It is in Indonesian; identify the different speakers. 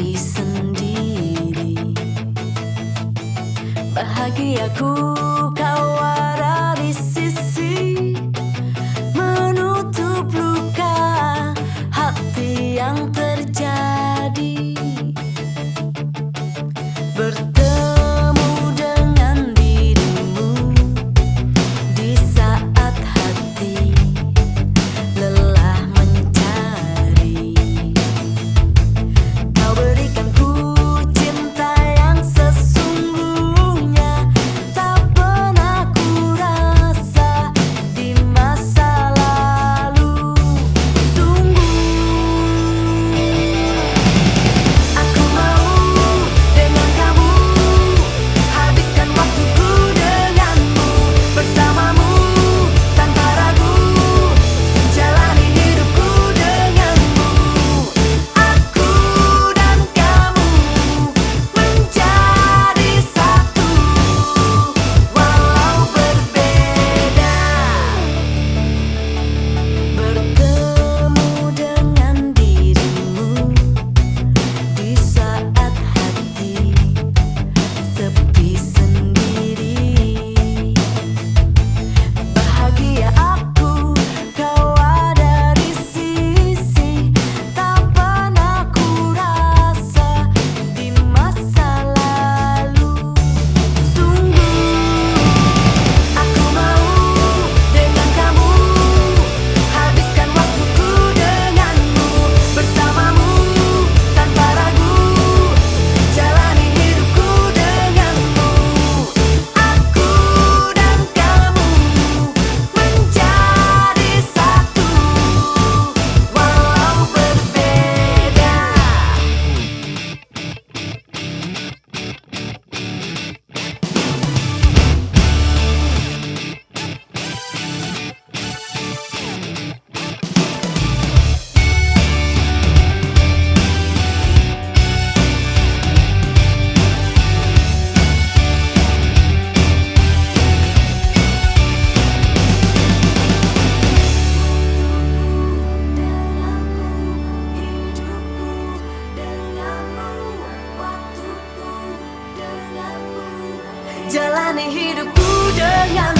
Speaker 1: hati sendiri. Bahagiaku Jalani hidupku dengan